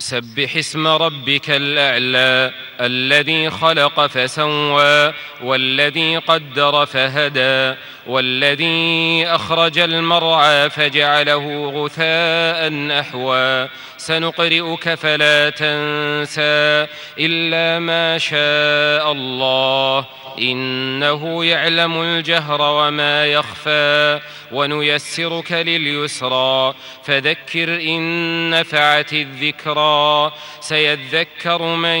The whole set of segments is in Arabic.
سبح اسم ربك الأعلى. الذي خلق فسوى والذي قدر فهدى والذي أخرج المرعى فجعله غثاء أحوى. سنقرئك فلا تنسى إلا ما شاء الله إنه يعلم الجهر وما يخفى ونيسرك لليسرى. فذكر إن نفعت الذكرى سيذكر من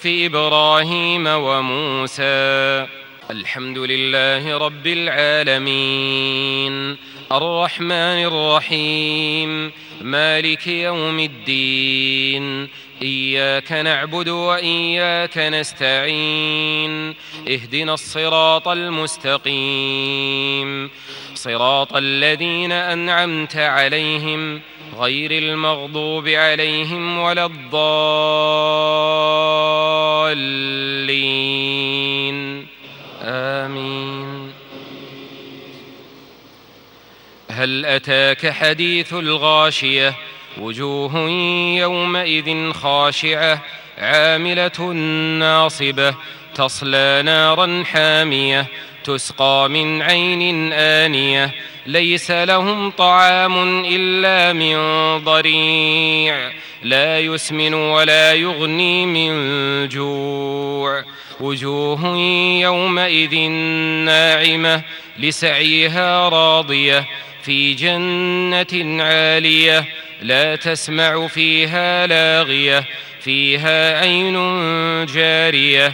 إبراهيم وموسى. الحمد لله رب العالمين. الرحمن الرحيم. مالك يوم الدين. إياك نعبد وإياك نستعين. اهدنا الصراط المستقيم. صراط الذين أنعمت عليهم. غير المغضوب عليهم ولا الضالين. آمين. هل أتاك حديث الغاشية؟ وجوه يومئذ خاشعة عاملة ناصبة تصلى نارا حامية تسقى من عين آنية. ليس لهم طعام إلا من ضريع. لا يسمن ولا يغني من جوع. وجوه يومئذ ناعمة لسعيها راضية في جنة عالية لا تسمع فيها لاغية فيها عين جارية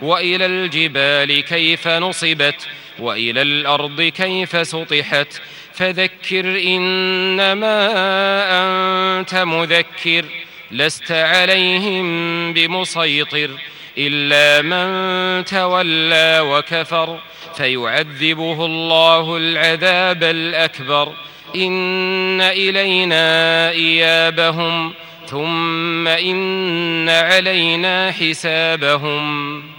وإلى الجبال كيف نصبت وإلى الأرض كيف سطحت. فذكر إنما أنت مذكر لست عليهم بمسيطر إلا من تولى وكفر. فيعذبه الله العذاب الأكبر. إن إلينا إيابهم ثم إن علينا حسابهم.